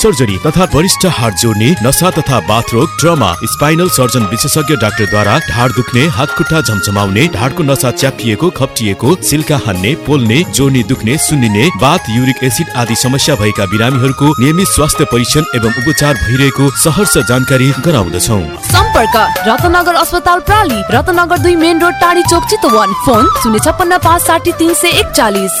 Surgery तथा वरिष्ठ हाड जोड्ने नसा तथा बाथरोग ट्रमा स्पाइनल सर्जन विशेषज्ञ डाक्टरद्वारा ढाड दुख्ने हात खुट्टा झमझमाउने ढाडको नसा च्यापिएको खप्टिएको सिल्का हान्ने पोल्ने जोड्ने दुख्ने सुन्निने बाथ युरिक एसिड आदि समस्या भएका बिरामीहरूको नियमित स्वास्थ्य परीक्षण एवं उपचार भइरहेको सहर्ष जानकारी गराउँदछौ। सम्पर्क रत्नगर अस्पताल प्राली रत्नगर दुई मेन रोड टाढी चोक चितवन। फोन शून्य छप्पन्न पाँच साठी तिन सय एकचालिस।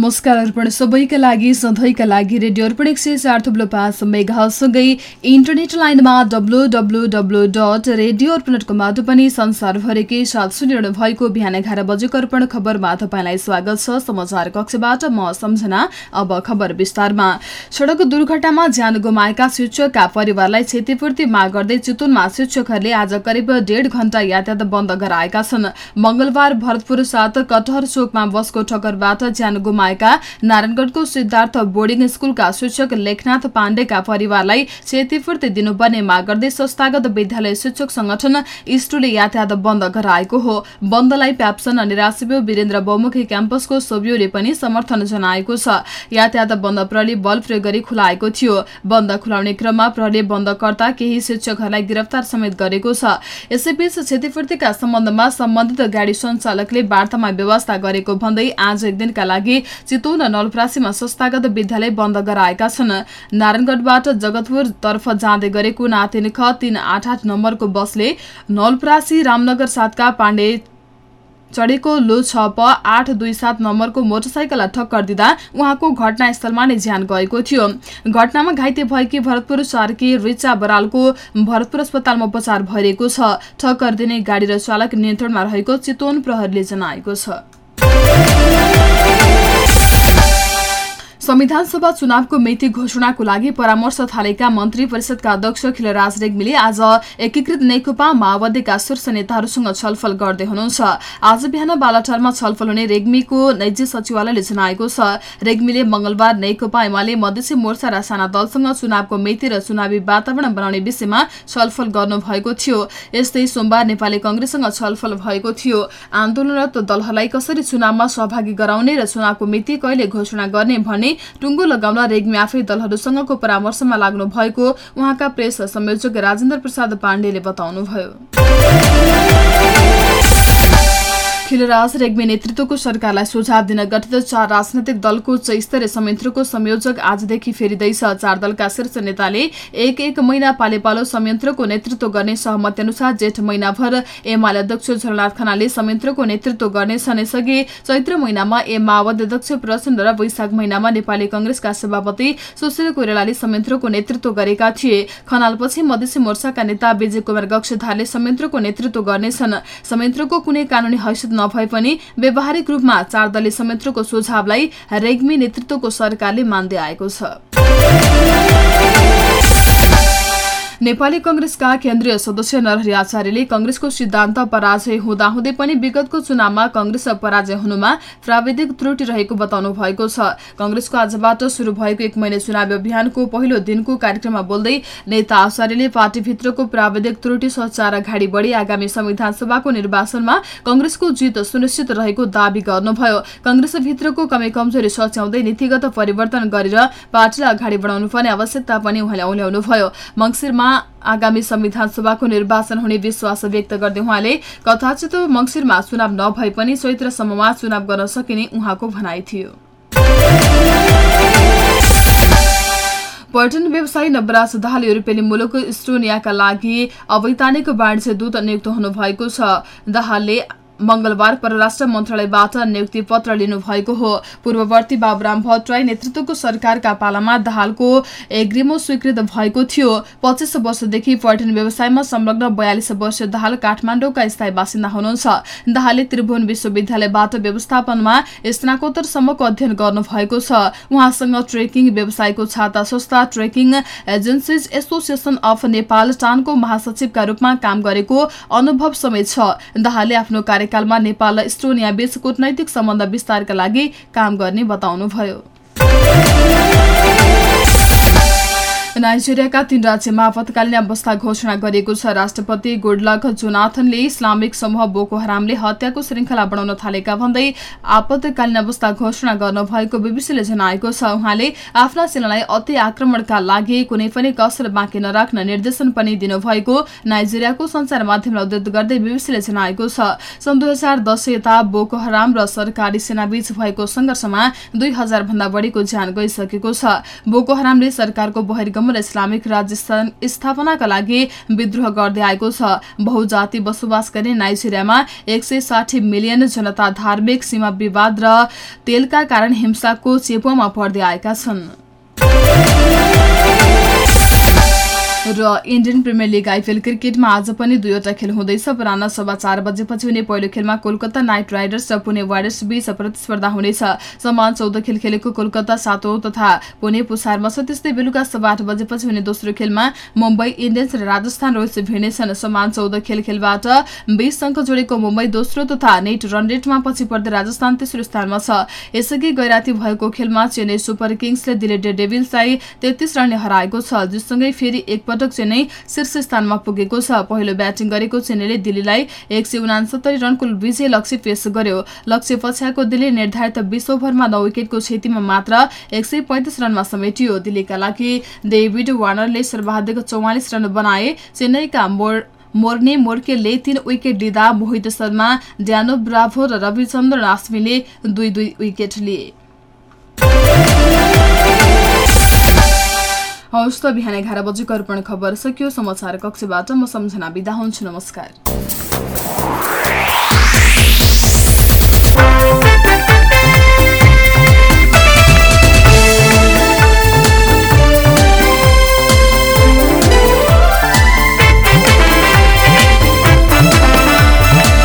नमस्कार अर्पण सबैका लागि सधैँका लागि रेडियो अर्पण एक सय चार थुप्लो पाँच मेघासँगै इन्टरनेट लाइनमा W W W dot radio Arpan dot कमबाट पनि संसारभरिकै साथ सुनिरहनु भएको बिहान एघार बजेको अर्पण खबरमा तपाईँलाई स्वागत छ। समाचार कक्षबाट म सम्झना अब खबर विस्तारमा। सड़क दुर्घटनामा ज्यान गुमाएका शिक्षकका परिवारलाई क्षतिपूर्ति माग गर्दै चितवनमा शिक्षकहरूले आज करिब डेढ घण्टा यातायात बन्द गराएका छन्। मंगलबार भरतपुर साथ कटहर चोकमा बसको ठक्करबाट ज्यान गुमाएका नारायणगढ़को सिद्धार्थ बोर्डिङ स्कूलका शिक्षक लेखनाथ पाण्डेका परिवारलाई क्षतिपूर्ति दिनुपर्ने माग गर्दै संस्थागत विद्यालय शिक्षक संगठन इस्टुले यातायात बन्द गराएको हो। बन्दलाई प्याप्सन निराशिव्य वीरेन्द्र बहुमुखी क्याम्पसको सोभियोले पनि समर्थन जनाएको छ। यातायात बन्द प्रहरी बल प्रयोग गरी खुलाएको थियो। बन्द खुलाउने क्रममा प्रहरीले बन्दकर्ता केही शिक्षकहरूलाई गिरफ्तार समेत गरेको छ। यसैबीच क्षतिपूर्तिका सम्बन्धमा सम्बन्धित गाडी सञ्चालकले वार्तामा व्यवस्था गरेको भन्दै आज एक दिनका लागि चितवन नलप्रासीमा संस्थागत विद्यालय बन्द गराएका छन्। नारायणगढबाट जगतपुर तर्फ जाँदै गरेको नातिन ख तीन आठ आठ नम्बरको बसले नलप्रासी रामनगर सातका पाण्डे चढेको लो छ प आठ दुई सात नम्बरको मोटरसाइकललाई टक्कर दिँदा उहाँको घटनास्थलमा नै ज्यान गएको थियो। घटनामा घाइते भएकी भरतपुर सार्की रिचा बरालको भरतपुर अस्पतालमा उपचार भइरहेको छ। ठक्कर दिने गाडी र चालक नियन्त्रणमा रहेको चितवन प्रहरीले जनाएको छ। संविधान सभा चुनावको मिति घोषणाको लागि परामर्श थालेका मन्त्री परिषदका अध्यक्ष खिलराज रेग्मीले आज एकीकृत नेकपा माओवादीका शीर्ष नेताहरूसँग छलफल गर्दै हुनुहुन्छ। आज बिहान बालाटारमा छलफल हुने रेग्मीको निजी सचिवालयले जनाएको छ। रेग्मीले मंगलबार नेकपा एमाले मधेसी मोर्चा र साना दलसँग चुनावको मिति र चुनावी वातावरण बनाउने विषयमा छलफल गर्नुभएको थियो। यस्तै सोमबार नेपाली कंग्रेससँग छलफल भएको थियो। आन्दोलनरत दलहरूलाई कसरी चुनावमा सहभागी गराउने र चुनावको मिति कहिले घोषणा गर्ने भन्ने टुङ्गो लगाउन रेग्मी आफै दलहरूसँगको परामर्शमा लाग्नु भएको उहाँका प्रेस संयोजक राजेन्द्र प्रसाद पाण्डेले बताउनुभयो। खिलराज रेग्मी नेतृत्वको सरकारलाई सुझाव दिन गठित चार राजनैतिक दलको स्तरीय संयन्त्रको संयोजक आजदेखि फेरिँदैछ। चार दलका शीर्ष नेताले एक एक महिना पालेपालो संयन्त्रको नेतृत्व गर्ने सहमति अनुसार जेठ महिनाभर एमाले अध्यक्ष झलनाथ खनाले संयन्त्रको नेतृत्व गर्नेछन् यसअघि चैत्र महिनामा ए माओवादी अध्यक्ष प्रचण्ड र वैशाख महिनामा नेपाली कंग्रेसका सभापति सुशील कोइरालाले संयन्त्रको नेतृत्व गरेका थिए। खनालपछि मधेसी मोर्चाका नेता विजय कुमार गक्षधारले संयन्त्रको नेतृत्व गर्नेछन्। संयन्त्रको कुनै कानूनी हैसियत नभए पनि व्यावहारिक रूपमा चार दलीय संयन्त्रको सुझावलाई रेग्मी नेतृत्वको सरकारले मान्दै आएको छ। नेपाली कंग्रेसका केन्द्रीय सदस्य नरहरि आचार्यले कंग्रेसको सिद्धान्त पराजय हुँदाहुँदै पनि विगतको चुनावमा कंग्रेस पराजय हुनुमा प्राविधिक त्रुटि रहेको बताउनु भएको छ। कंग्रेसको आजबाट शुरू भएको एक महिना चुनावी अभियानको पहिलो दिनको कार्यक्रममा बोल्दै नेता आचार्यले पार्टीभित्रको प्राविधिक त्रुटि सचार अगाडि बढी आगामी संविधान सभाको निर्वाचनमा कंग्रेसको जित सुनिश्चित रहेको दावी गर्नुभयो। कंग्रेसभित्रको कमी कमजोरी सच्याउँदै नीतिगत परिवर्तन गरेर पार्टीलाई अगाडि बढाउनु पर्ने आवश्यकता पनि उहाँले औल्याउनुभयो मंगिरमा आगामी संविधान सभाको निर्वाचन हुने विश्वास व्यक्त गर्दै उहाँले कथाचित मङ्सिरमा चुनाव नभए पनि चैत्रसम्ममा चुनाव गर्न सकिने उहाँको भनाइ थियो। पर्यटन व्यवसायी नवराज दाहाल युरोपेली मुलुक इस्टोनियाका लागि अवैधानिक वाणिज्य दूत नियुक्त हुनुभएको छ। दाहालले मंगलबार परराष्ट्र मन्त्रालयबाट नियुक्ति पत्र लिनुभएको हो। पूर्ववर्ती बाबुराम भट्टराई नेतृत्वको सरकारका पालामा दाहालको एग्रिमो स्वीकृत भएको थियो। पच्चिस वर्षदेखि पर्यटन व्यवसायमा संलग्न बयालिस वर्ष दाहाल काठमाडौँका स्थायी बासिन्दा हुनुहुन्छ। दाहालले त्रिभुवन विश्वविद्यालयबाट व्यवस्थापनमा स्नाकोत्तरसम्मको अध्ययन गर्नुभएको छ। उहाँसँग ट्रेकिङ व्यवसायको छाता संस्था trekking agencies association of Nepal टानको महासचिवका रूपमा काम गरेको अनुभव समेत छ। दाहालले आफ्नो कार्य कार्यकालमा नेपाल र इस्टोनिया बीच कूटनैतिक सम्बन्ध विस्तारका लागि काम गर्ने बताउनुभयो। नाइजेरियाका तीन राज्यमा आपतकालीन अवस्था घोषणा गरिएको छ। राष्ट्रपति गुडलक जोनाथनले इस्लामिक समूह बोको हरामले हत्याको श्रृङ्खला बढाउन थालेका भन्दै आपतकालीन अवस्था घोषणा गर्नुभएको बीबीसीले जनाएको छ। उहाँले आफ्ना सेनालाई अति आक्रमणका लागि कुनै पनि कसर बाँकी नराख्न निर्देशन पनि दिनुभएको नाइजेरियाको संचार माध्यमलाई उद्धत गर्दै बीबीसीले जनाएको छ। सन् दुई हजार दस यता बोको हराम र सरकारी सेनाबीच भएको संघर्षमा दुई हजार भन्दा बढीको ज्यान गइसकेको छ। बोको हरामले सरकारको बहिर्ग र इस्लामिक राज्य स्थापनाका लागि विद्रोह गर्दै आएको छ। बहुजाति बसोबास गर्ने नाइजेरियामा एक मिलियन जनता धार्मिक सीमा विवाद र तेलका कारण हिंसाको चेपोमा पर्दै आएका छन्। र इन्डियन प्रिमियर लिग आइपिएल क्रिकेटमा आज पनि दुईवटा खेल हुँदैछ। पुराना सभा चार बजेपछि हुने पहिलो खेलमा कोलकाता नाइट राइडर्स र पुणे वारियर्स बीच प्रतिस्पर्धा हुनेछ। समान चौध खेल खेलेको कोलकाता सातौं तथा पुणे पुसारमा छ त्यस्तै बेलुका सभा आठ बजेपछि हुने दोस्रो खेलमा मुम्बई इन्डियन्स र राजस्थान रोयल्स भिड्नेछन्। समान चौध खेल खेलबाट बीस अङ्क जोडेको मुम्बई दोस्रो तथा नेट रन रेटमा पछि पर्दै राजस्थान तेस्रो स्थानमा छ। यसअघि गैराती भएको खेलमा चेन्नई सुपर किङ्सले दिल्ली डेभिल्सलाई तेत्तीस रनले हराएको छ। जससँगै फेरि एक पटक चेन्नई शीर्ष स्थानमा पुगेको छ। पहिलो ब्याटिङ गरेको चेन्नईले दिल्लीलाई एक सय उनासत्तरी रनको विजय लक्ष्य पेश गर्यो। लक्ष्य पछ्याएको दिल्ली निर्धारित बिस ओभरमा नौ विकेटको क्षतिमा मात्र एक सय पैंतिस रनमा समेटियो। दिल्लीका लागि डेभिड वार्नरले सर्वाधिक चौवालिस रन बनाए। चेन्नईका मोर मोर्ने मोर्केलले तीन विकेट लिँदा मोहित शर्मा ड्यानो ब्राभो र रविचन्द्र आश्मीले दुई दुई विकेट लिए। हवस् त बिहान एघार बजेको अर्पण खबर सकियो समाचार कक्षबाट म सम्झना बिदा हुन्छु नमस्कार।